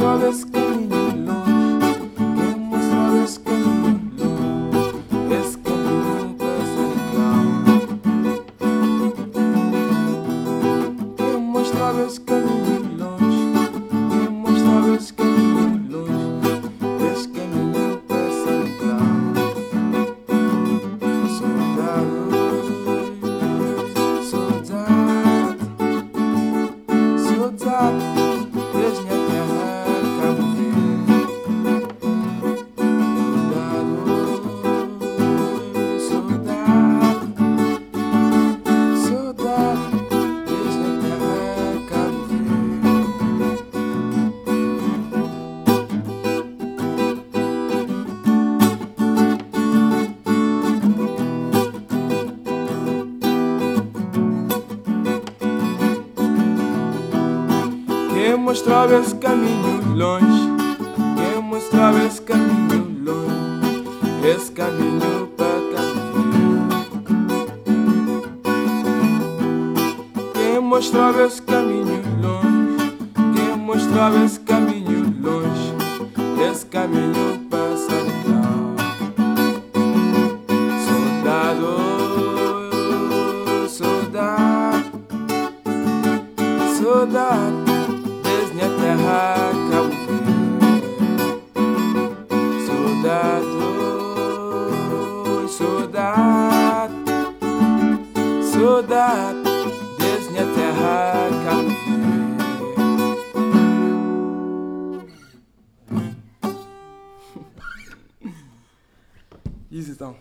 mostrava esse caminho Quem mostrava esse caminho longe? Quem mostrava esse caminho longe? Esse caminho para Verde. Quem mostrava esse caminho longe? Quem mostrava esse caminho longe? Esse caminho para Central. Soldado, soldado. Soldado, terra Cabo Verde. Isso então.